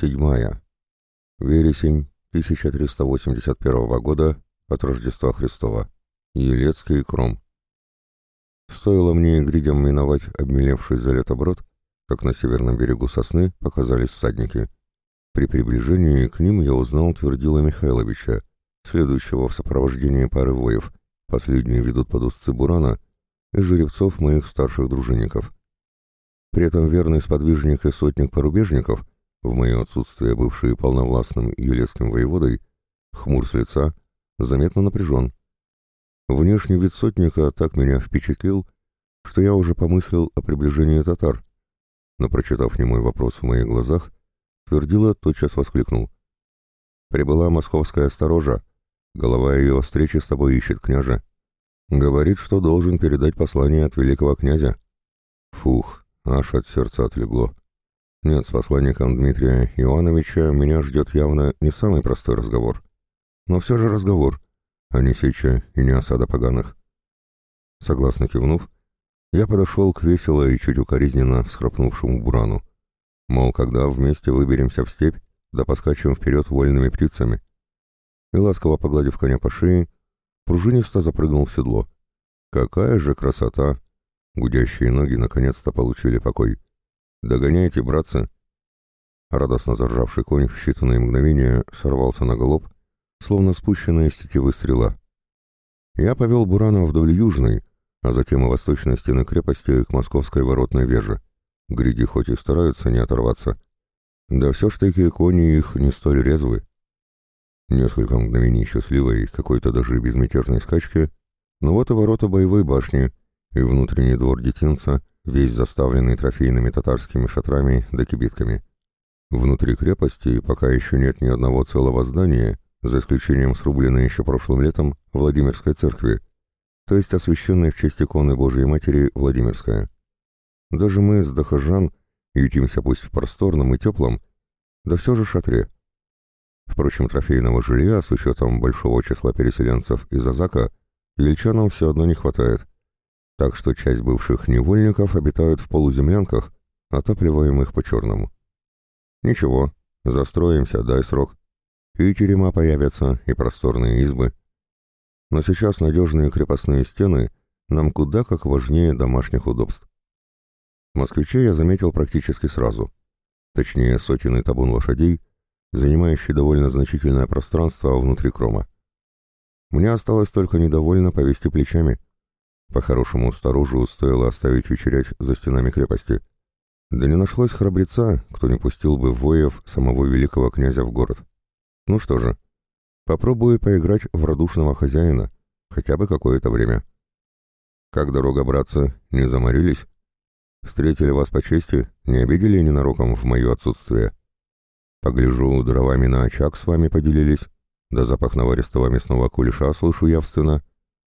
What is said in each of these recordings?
Седьмая. Вересень 1381 года от Рождества Христова. Елецкий кром. Стоило мне гридям миновать обмелевший за лето как на северном берегу сосны показались всадники. При приближении к ним я узнал Твердила Михайловича, следующего в сопровождении пары воев. Последние ведут под узцы Бурана и жеребцов моих старших дружинников. При этом верный сподвижник и сотник порубежников, в мое отсутствие бывший полновластным елецким воеводой, хмур с лица, заметно напряжен. Внешний вид сотника так меня впечатлил, что я уже помыслил о приближении татар, но, прочитав немой вопрос в моих глазах, Твердила тотчас воскликнул. «Прибыла московская сторожа. Голова ее встречи с тобой ищет княжа. Говорит, что должен передать послание от великого князя». Фух, аж от сердца отлегло. Нет, с посланником Дмитрия Ивановича меня ждет явно не самый простой разговор. Но все же разговор, а не сеча и не осада поганых. Согласно кивнув, я подошел к весело и чуть укоризненно всхрапнувшему бурану. Мол, когда вместе выберемся в степь, да поскачем вперед вольными птицами. И ласково погладив коня по шее, пружинисто запрыгнул в седло. Какая же красота! Гудящие ноги наконец-то получили покой. «Догоняйте, братцы!» Радостно заржавший конь в считанные мгновения сорвался на голоб, словно спущенная с тетивы стрела. Я повел Бурана вдоль южной, а затем и восточной стены крепости к московской воротной веже. Гриди хоть и стараются не оторваться. Да все ж таки кони их не столь резвы. Несколько мгновений счастливой, какой-то даже безмятежной скачки, но вот и ворота боевой башни, и внутренний двор детинца весь заставленный трофейными татарскими шатрами да кибитками. Внутри крепости пока еще нет ни одного целого здания, за исключением срубленной еще прошлым летом Владимирской церкви, то есть освященной в честь иконы Божией Матери Владимирская. Даже мы с Дахажан ютимся пусть в просторном и теплом, да все же шатре. Впрочем, трофейного жилья с учетом большого числа переселенцев из Азака ельчанам все одно не хватает, так что часть бывших невольников обитают в полуземлянках, отапливаемых по-черному. Ничего, застроимся, дай срок. И терема появятся, и просторные избы. Но сейчас надежные крепостные стены нам куда как важнее домашних удобств. Москвичей я заметил практически сразу. Точнее, сотенный табун лошадей, занимающий довольно значительное пространство внутри крома. Мне осталось только недовольно повести плечами — по-хорошему, сторожу стоило оставить вечерять за стенами крепости. Да не нашлось храбреца, кто не пустил бы воев самого великого князя в город. Ну что же, попробую поиграть в радушного хозяина, хотя бы какое-то время. Как дорога, братцы, не заморились? Встретили вас по чести, не обидели ненароком в мое отсутствие? Погляжу, дровами на очаг с вами поделились, да запах наваристого мясного кулеша слышу явственно —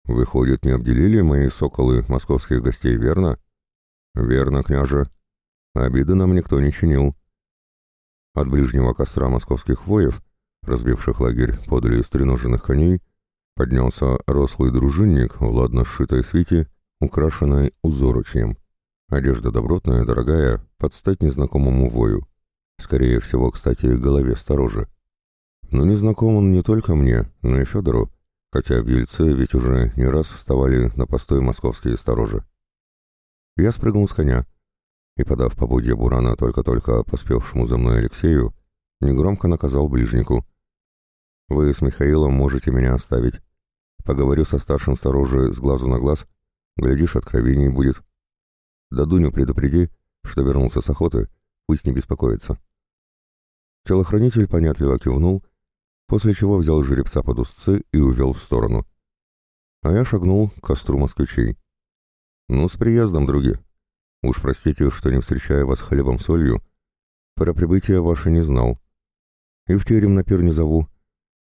Выходит, не обделили мои соколы московских гостей, верно? Верно, княже. Обиды нам никто не чинил. От ближнего костра московских воев, разбивших лагерь подали стреноженных коней, поднялся рослый дружинник в ладно сшитой свите, украшенной узоручьем. Одежда добротная, дорогая, под стать незнакомому вою. Скорее всего, кстати, голове сторожа. Но не знаком он не только мне, но и Федору, хотя в Ельце ведь уже не раз вставали на постой московские сторожи. Я спрыгнул с коня и, подав побудье Бурана только-только поспевшему за мной Алексею, негромко наказал ближнику. «Вы с Михаилом можете меня оставить. Поговорю со старшим сторожи с глазу на глаз. Глядишь, откровений будет. Да Дуню предупреди, что вернулся с охоты, пусть не беспокоится». Телохранитель понятливо кивнул после чего взял жеребца под узцы и увел в сторону. А я шагнул к костру москвичей. «Ну, с приездом, други. Уж простите, что не встречаю вас хлебом-солью. Про прибытие ваше не знал. И в терем на пир не зову,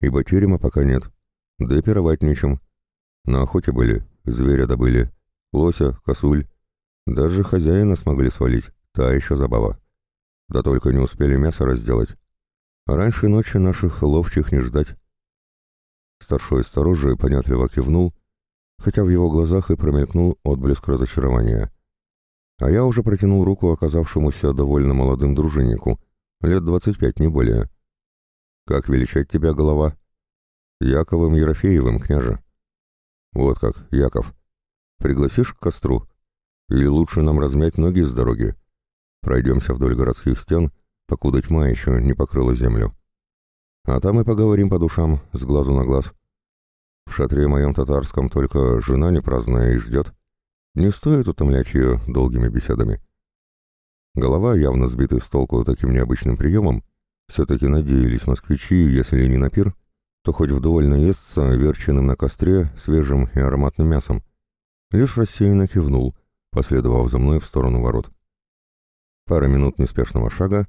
ибо терема пока нет. Да и пировать нечем. На охоте были, зверя добыли, лося, косуль. Даже хозяина смогли свалить, та еще забава. Да только не успели мясо разделать. Раньше ночи наших ловчих не ждать. Старшой сторожий понятливо кивнул, хотя в его глазах и промелькнул отблеск разочарования. А я уже протянул руку оказавшемуся довольно молодым дружиннику, лет двадцать пять, не более. Как величать тебя, голова? Яковом Ерофеевым, княже. Вот как, Яков. Пригласишь к костру? Или лучше нам размять ноги с дороги? Пройдемся вдоль городских стен, покуда тьма еще не покрыла землю. А там и поговорим по душам, с глазу на глаз. В шатре моем татарском только жена не праздная и ждет. Не стоит утомлять ее долгими беседами. Голова, явно сбитый с толку таким необычным приемом, все-таки надеялись москвичи, если не на пир, то хоть вдоволь наестся верченным на костре свежим и ароматным мясом. Лишь рассеянно кивнул, последовав за мной в сторону ворот. Пара минут неспешного шага,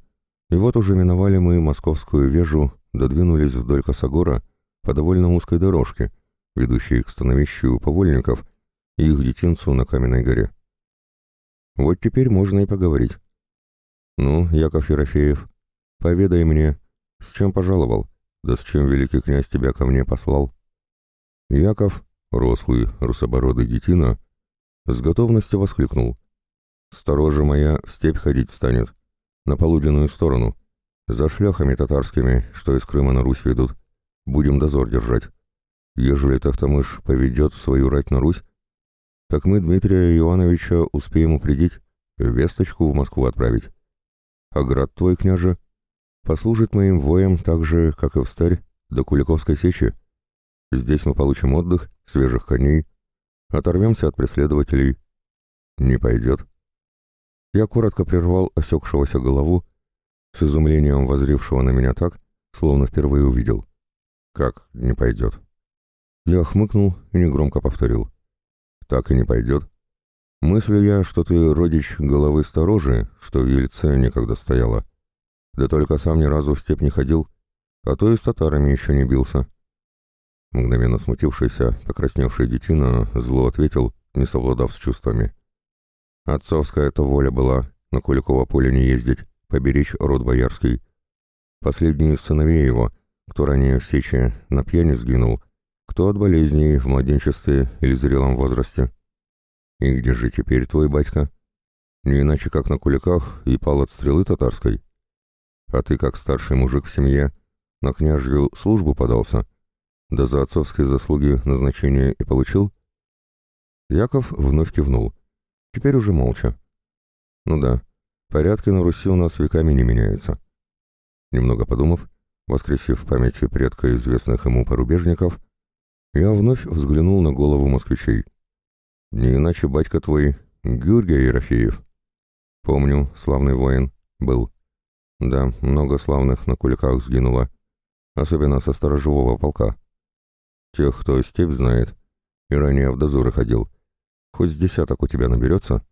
и вот уже миновали мы московскую вежу, додвинулись вдоль косогора по довольно узкой дорожке, ведущей к становищу повольников и их детинцу на Каменной горе. Вот теперь можно и поговорить. Ну, Яков Ерофеев, Поведай мне, с чем пожаловал, да с чем великий князь тебя ко мне послал?» Яков, рослый, русобородый детина, с готовностью воскликнул. «Сторожа моя в степь ходить станет, на полуденную сторону, за шляхами татарскими, что из Крыма на Русь ведут. Будем дозор держать. Ежели Тахтамыш поведет свою рать на Русь, так мы Дмитрия Ивановича успеем упредить, весточку в Москву отправить. А град твой, княже, послужит моим воем так же, как и в Старь, до Куликовской сечи. Здесь мы получим отдых, свежих коней, оторвемся от преследователей. Не пойдет. Я коротко прервал осекшегося голову, с изумлением возрившего на меня так, словно впервые увидел. Как не пойдет? Я хмыкнул и негромко повторил. Так и не пойдет. Мыслю я, что ты родич головы сторожи, что в Ельце некогда стояла. Да только сам ни разу в степь не ходил, а то и с татарами еще не бился. Мгновенно смутившийся, покрасневший детина зло ответил, не совладав с чувствами. Отцовская это воля была, на Куликово поле не ездить, поберечь род боярский. Последний из сыновей его, кто ранее в сече на пьяни сгинул, кто от болезней в младенчестве или зрелом возрасте. И где же теперь твой батька? Не иначе, как на куликах и пал от стрелы татарской. А ты, как старший мужик в семье, на княжью службу подался? Да за отцовские заслуги назначение и получил?» Яков вновь кивнул. Теперь уже молча. «Ну да, порядки на Руси у нас веками не меняются». Немного подумав, воскресив в памяти предка известных ему порубежников, я вновь взглянул на голову москвичей. «Не иначе батька твой, Георгий Ерофеев». «Помню, славный воин, был». Да, много славных на куликах сгинуло, особенно со сторожевого полка. Тех, кто степь знает, и ранее в дозоры ходил. Хоть с десяток у тебя наберется?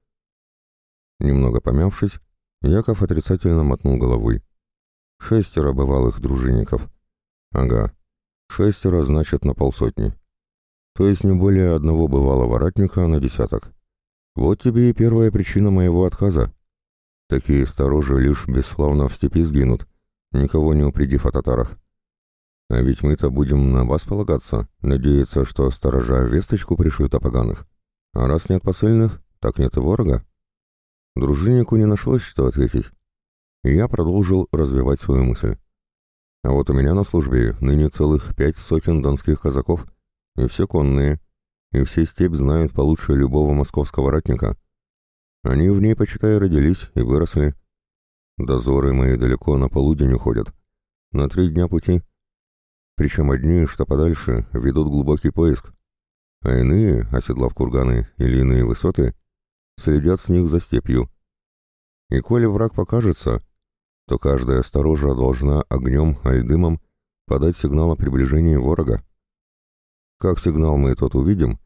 Немного помявшись, Яков отрицательно мотнул головой. Шестеро бывалых дружинников. Ага, шестеро значит на полсотни. То есть не более одного бывалого ратника на десяток. Вот тебе и первая причина моего отказа. Такие сторожи лишь бесславно в степи сгинут, никого не упредив о татарах. А ведь мы-то будем на вас полагаться, надеяться, что сторожа весточку пришлют о поганых. А раз нет посыльных, так нет и ворога. Дружиннику не нашлось, что ответить. И я продолжил развивать свою мысль. А вот у меня на службе ныне целых пять сотен донских казаков, и все конные, и все степь знают получше любого московского ратника — они в ней, почитай, родились и выросли. Дозоры мои далеко на полудень уходят. На три дня пути. Причем одни, что подальше, ведут глубокий поиск. А иные, оседлав курганы или иные высоты, следят с них за степью. И коли враг покажется, то каждая сторожа должна огнем, аль дымом подать сигнал о приближении ворога. Как сигнал мы тот увидим,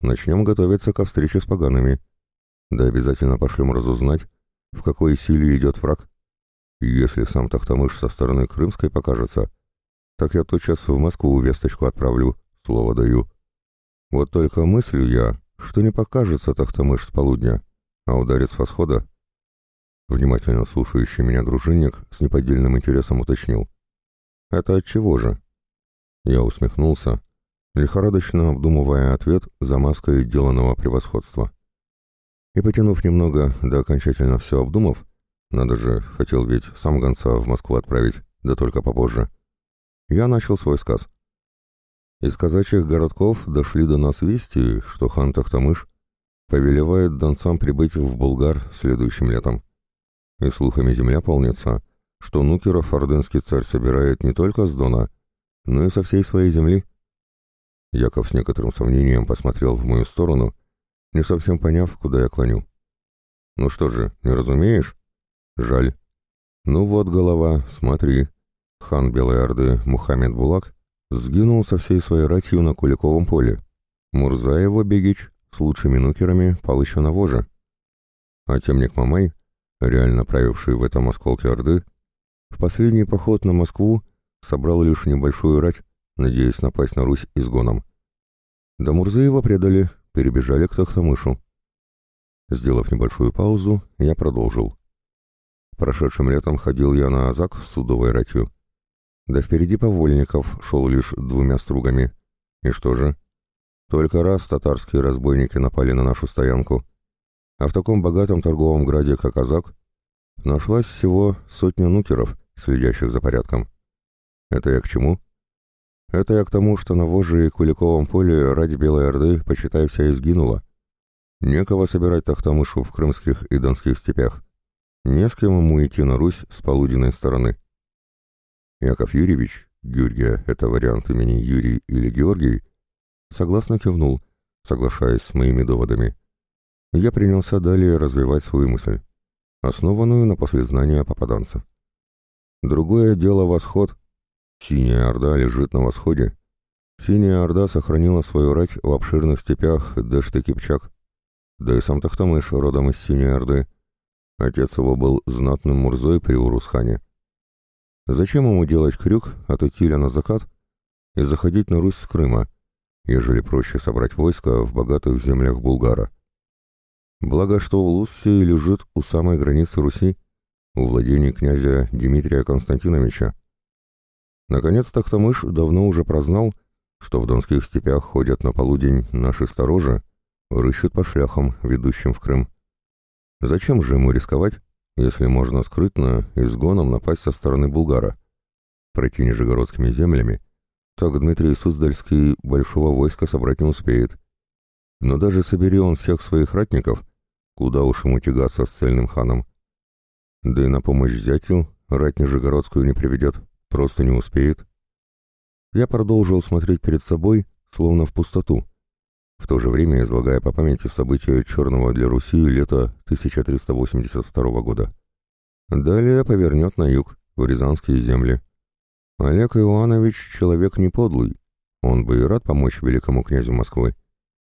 начнем готовиться ко встрече с погаными — да обязательно пошлем разузнать, в какой силе идет враг. Если сам Тахтамыш со стороны Крымской покажется, так я тотчас в Москву весточку отправлю, слово даю. Вот только мыслю я, что не покажется Тахтамыш с полудня, а ударит с восхода. Внимательно слушающий меня дружинник с неподдельным интересом уточнил. «Это от чего же?» Я усмехнулся, лихорадочно обдумывая ответ за маской деланного превосходства. И потянув немного, да окончательно все обдумав, Надо же, хотел ведь сам гонца в Москву отправить, да только попозже. Я начал свой сказ. Из казачьих городков дошли до нас вести, что хан Тахтамыш повелевает донцам прибыть в Булгар следующим летом. И слухами земля полнится, что Нукеров ордынский царь собирает не только с Дона, но и со всей своей земли. Яков с некоторым сомнением посмотрел в мою сторону, не совсем поняв, куда я клоню. «Ну что же, не разумеешь?» «Жаль». «Ну вот, голова, смотри». Хан Белой Орды Мухаммед Булак сгинул со всей своей ратью на Куликовом поле. Мурза его, Бегич, с лучшими нукерами, пал еще на воже. А темник Мамай, реально правивший в этом осколке Орды, в последний поход на Москву собрал лишь небольшую рать, надеясь напасть на Русь изгоном. До Мурзы его предали, перебежали к Тахтамышу. Сделав небольшую паузу, я продолжил. Прошедшим летом ходил я на Азак с судовой ратью. Да впереди повольников шел лишь двумя стругами. И что же? Только раз татарские разбойники напали на нашу стоянку. А в таком богатом торговом граде, как Азак, нашлась всего сотня нукеров, следящих за порядком. Это я к чему? Это я к тому, что на Вожжи и Куликовом поле ради Белой Орды, почитай, вся изгинула. Некого собирать Тахтамышу в крымских и донских степях. Не с кем ему идти на Русь с полуденной стороны. Яков Юрьевич, Георгия — это вариант имени Юрий или Георгий, согласно кивнул, соглашаясь с моими доводами. Я принялся далее развивать свою мысль, основанную на послезнании попаданца. Другое дело восход, Синяя Орда лежит на восходе. Синяя Орда сохранила свою рать в обширных степях Дэшты-Кипчак. Да и сам Тахтамыш родом из Синей Орды. Отец его был знатным Мурзой при Урусхане. Зачем ему делать крюк от Итиля на закат и заходить на Русь с Крыма, ежели проще собрать войско в богатых землях Булгара? Благо, что Улуссия лежит у самой границы Руси, у владений князя Дмитрия Константиновича, Наконец Тахтамыш давно уже прознал, что в донских степях ходят на полудень наши сторожи, рыщут по шляхам, ведущим в Крым. Зачем же ему рисковать, если можно скрытно и сгоном напасть со стороны Булгара? Пройти нижегородскими землями, так Дмитрий Суздальский большого войска собрать не успеет. Но даже собери он всех своих ратников, куда уж ему тягаться с цельным ханом. Да и на помощь зятю рать нижегородскую не приведет. Просто не успеет. Я продолжил смотреть перед собой, словно в пустоту, в то же время излагая по памяти события черного для Руси лета 1382 года. Далее повернет на юг, в Рязанские земли. Олег Иоанович человек не подлый, он бы и рад помочь великому князю Москвы,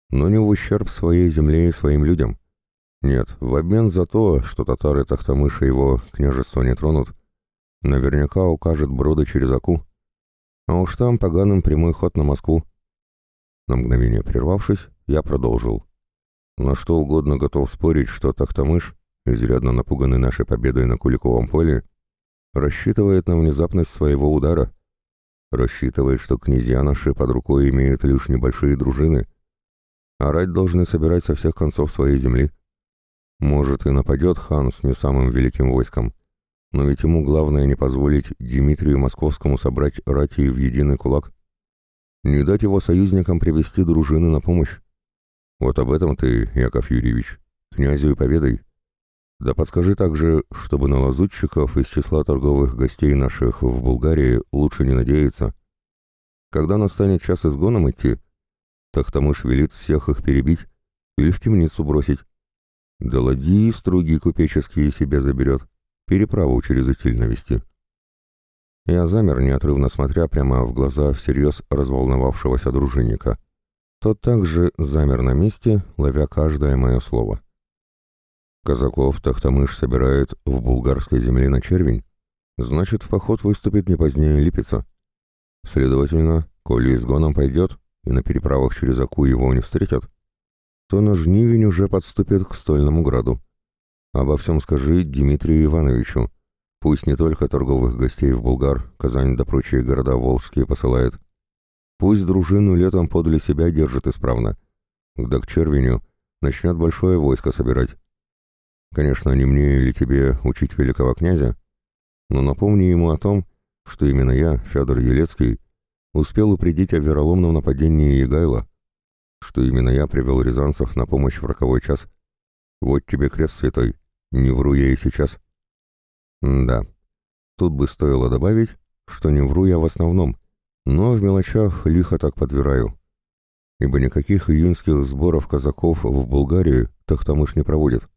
но не в ущерб своей земле и своим людям. Нет, в обмен за то, что татары Тахтамыша его княжество не тронут, Наверняка укажет броды через Аку. А уж там поганым прямой ход на Москву. На мгновение прервавшись, я продолжил. На что угодно готов спорить, что Тахтамыш, изрядно напуганный нашей победой на Куликовом поле, рассчитывает на внезапность своего удара. Рассчитывает, что князья наши под рукой имеют лишь небольшие дружины, а рать должны собирать со всех концов своей земли. Может, и нападет хан с не самым великим войском, но ведь ему главное не позволить Дмитрию Московскому собрать рати в единый кулак. Не дать его союзникам привести дружины на помощь. Вот об этом ты, Яков Юрьевич, князю и поведай. Да подскажи также, чтобы на лазутчиков из числа торговых гостей наших в Булгарии лучше не надеяться. Когда настанет час изгоном идти, Тахтамыш велит всех их перебить или в темницу бросить. Да ладьи струги купеческие себе заберет переправу через Итиль навести. Я замер, неотрывно смотря прямо в глаза всерьез разволновавшегося дружинника. Тот также замер на месте, ловя каждое мое слово. Казаков Тахтамыш собирает в булгарской земле на червень, значит, в поход выступит не позднее Липеца. Следовательно, коли изгоном пойдет, и на переправах через Аку его не встретят, то на жнивень уже подступит к стольному граду. Обо всем скажи Дмитрию Ивановичу. Пусть не только торговых гостей в Булгар, Казань да прочие города волжские посылает. Пусть дружину летом подле себя держит исправно. Да к червеню начнет большое войско собирать. Конечно, не мне или тебе учить великого князя, но напомни ему о том, что именно я, Федор Елецкий, успел упредить о вероломном нападении Егайла, что именно я привел рязанцев на помощь в роковой час. Вот тебе крест святой, не вру я и сейчас. Да, тут бы стоило добавить, что не вру я в основном, но в мелочах лихо так подбираю. Ибо никаких июньских сборов казаков в Булгарии Тахтамыш не проводит.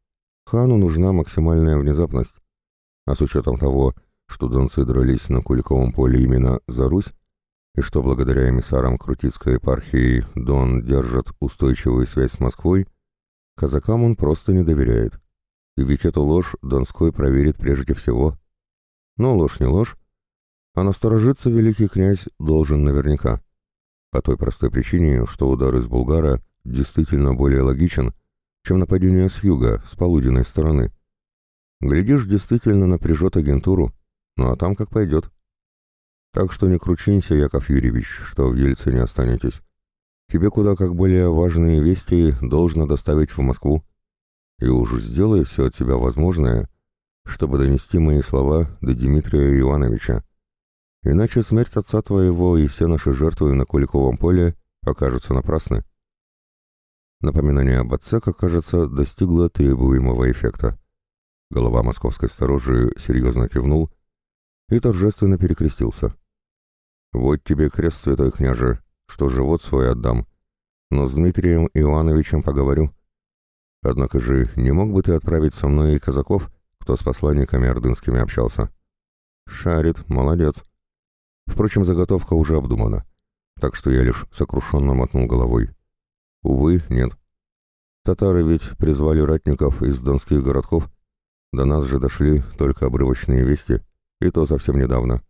Хану нужна максимальная внезапность. А с учетом того, что донцы дрались на Куликовом поле именно за Русь, и что благодаря эмиссарам Крутицкой епархии Дон держит устойчивую связь с Москвой, казакам он просто не доверяет. Ведь эту ложь Донской проверит прежде всего. Но ложь не ложь, а насторожиться великий князь должен наверняка. По той простой причине, что удар из Булгара действительно более логичен, чем нападение с юга, с полуденной стороны. Глядишь, действительно напряжет агентуру, ну а там как пойдет. Так что не кручинься, Яков Юрьевич, что в Ельце не останетесь. Тебе куда как более важные вести должно доставить в Москву. И уж сделай все от себя возможное, чтобы донести мои слова до Дмитрия Ивановича. Иначе смерть отца твоего и все наши жертвы на Куликовом поле окажутся напрасны. Напоминание об отце, как кажется, достигло требуемого эффекта. Голова московской сторожи серьезно кивнул и торжественно перекрестился. «Вот тебе крест, святой княже, что живот свой отдам, но с Дмитрием Ивановичем поговорю. Однако же не мог бы ты отправить со мной и казаков, кто с посланниками ордынскими общался?» «Шарит, молодец. Впрочем, заготовка уже обдумана, так что я лишь сокрушенно мотнул головой. Увы, нет. Татары ведь призвали ратников из донских городков, до нас же дошли только обрывочные вести, и то совсем недавно.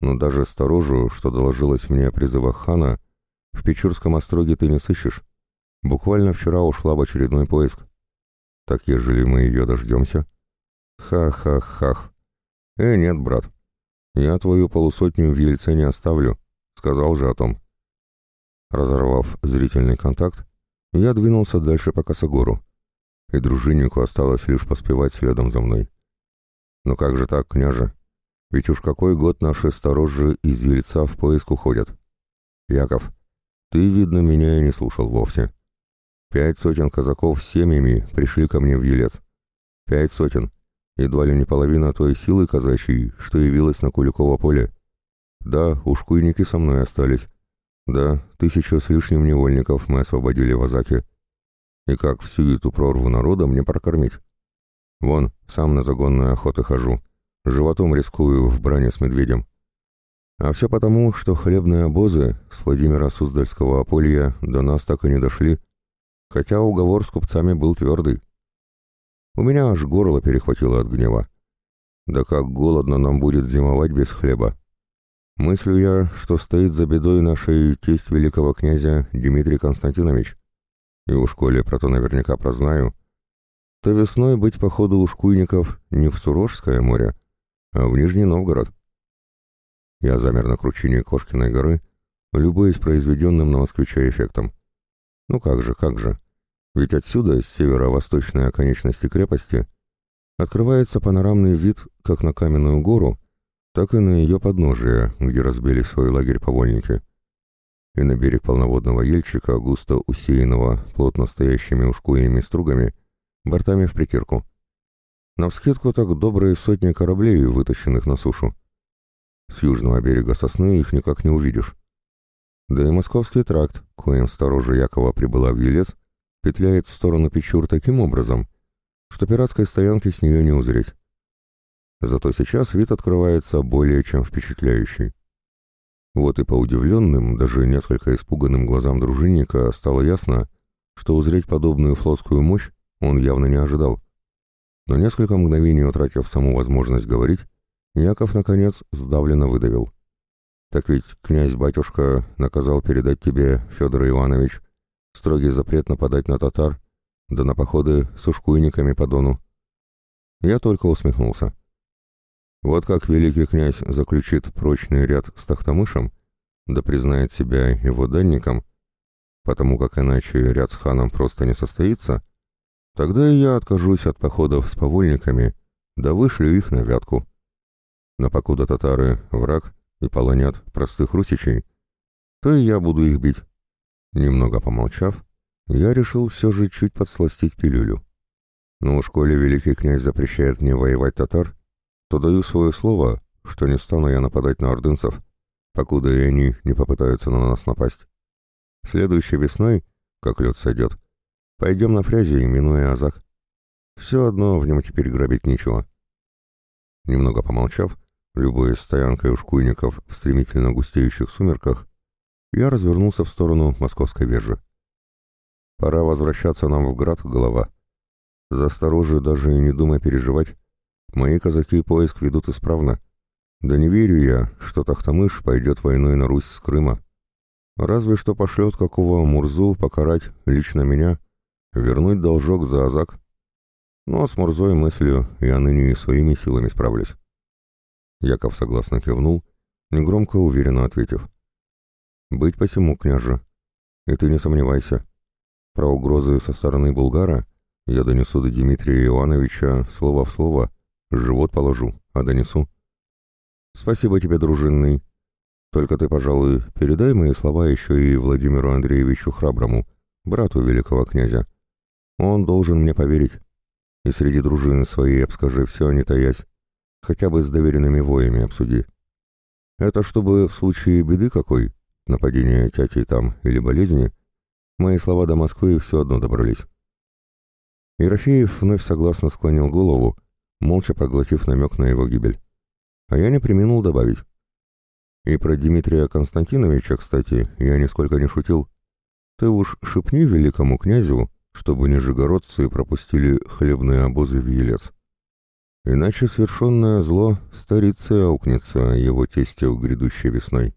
Но даже сторожу, что доложилось мне о призывах хана, в Печурском остроге ты не сыщешь. Буквально вчера ушла в очередной поиск. Так ежели мы ее дождемся? Ха-ха-хах. Э, нет, брат. Я твою полусотню в Ельце не оставлю. Сказал же о том. Разорвав зрительный контакт, я двинулся дальше по Косогору и дружиннику осталось лишь поспевать следом за мной. «Ну как же так, княже? Ведь уж какой год наши сторожи из Ельца в поиск уходят. Яков, ты, видно, меня и не слушал вовсе. Пять сотен казаков с семьями пришли ко мне в Елец. Пять сотен, едва ли не половина той силы казачьей, что явилась на Куликово поле. Да, ушкуйники со мной остались. Да, тысячу с лишним невольников мы освободили в Азаке. И как всю эту прорву народа мне прокормить? Вон, сам на загонную охоту хожу, животом рискую в бране с медведем. А все потому, что хлебные обозы с Владимира Суздальского ополья до нас так и не дошли, хотя уговор с купцами был твердый. У меня аж горло перехватило от гнева. Да как голодно нам будет зимовать без хлеба. Мыслю я, что стоит за бедой нашей тесть великого князя Дмитрий Константинович и уж коли про то наверняка прознаю, то весной быть походу у шкуйников не в Сурожское море, а в Нижний Новгород. Я замер на кручине Кошкиной горы, любуясь произведенным на москвича эффектом. Ну как же, как же. Ведь отсюда, с северо-восточной оконечности крепости, открывается панорамный вид как на каменную гору, так и на ее подножие, где разбили свой лагерь повольники и на берег полноводного ельчика, густо усеянного плотно стоящими ушкуями стругами, бортами в притирку. Навскидку так добрые сотни кораблей, вытащенных на сушу. С южного берега сосны их никак не увидишь. Да и московский тракт, коим сторожа Якова прибыла в Елец, петляет в сторону Печур таким образом, что пиратской стоянки с нее не узреть. Зато сейчас вид открывается более чем впечатляющий. Вот и по удивленным, даже несколько испуганным глазам дружинника стало ясно, что узреть подобную флотскую мощь он явно не ожидал. Но несколько мгновений утратив саму возможность говорить, Яков, наконец, сдавленно выдавил. «Так ведь князь-батюшка наказал передать тебе, Федор Иванович, строгий запрет нападать на татар, да на походы с ушкуйниками по Дону». Я только усмехнулся. Вот как великий князь заключит прочный ряд с Тахтамышем, да признает себя его данником, потому как иначе ряд с ханом просто не состоится, Тогда и я откажусь от походов с повольниками, да вышлю их на вятку. Но покуда татары — враг и полонят простых русичей, то и я буду их бить. Немного помолчав, я решил все же чуть подсластить пилюлю. Но уж коли великий князь запрещает мне воевать татар, то даю свое слово, что не стану я нападать на ордынцев, покуда и они не попытаются на нас напасть. Следующей весной, как лед сойдет, пойдем на фрязи, минуя Азак. Все одно в нем теперь грабить нечего. Немного помолчав, любой стоянкой у шкуйников в стремительно густеющих сумерках, я развернулся в сторону московской вежи. Пора возвращаться нам в град, голова. За сторожи даже и не думай переживать. Мои казаки поиск ведут исправно. Да не верю я, что Тахтамыш пойдет войной на Русь с Крыма. Разве что пошлет какого Мурзу покарать лично меня, вернуть должок за Азак. Ну а с Мурзой мыслью я ныне и своими силами справлюсь. Яков согласно кивнул, негромко уверенно ответив. «Быть посему, княже. И ты не сомневайся. Про угрозы со стороны Булгара я донесу до Дмитрия Ивановича слово в слово, живот положу, а донесу. Спасибо тебе, дружинный. Только ты, пожалуй, передай мои слова еще и Владимиру Андреевичу Храброму, брату великого князя. Он должен мне поверить. И среди дружины своей обскажи все, не таясь. Хотя бы с доверенными воями обсуди. Это чтобы в случае беды какой, нападения тяти там или болезни, мои слова до Москвы все одно добрались. Ерофеев вновь согласно склонил голову, молча проглотив намек на его гибель. А я не применил добавить. И про Дмитрия Константиновича, кстати, я нисколько не шутил. Ты уж шепни великому князю, чтобы нижегородцы пропустили хлебные обозы в Елец. Иначе свершенное зло старице аукнется его тестью грядущей весной.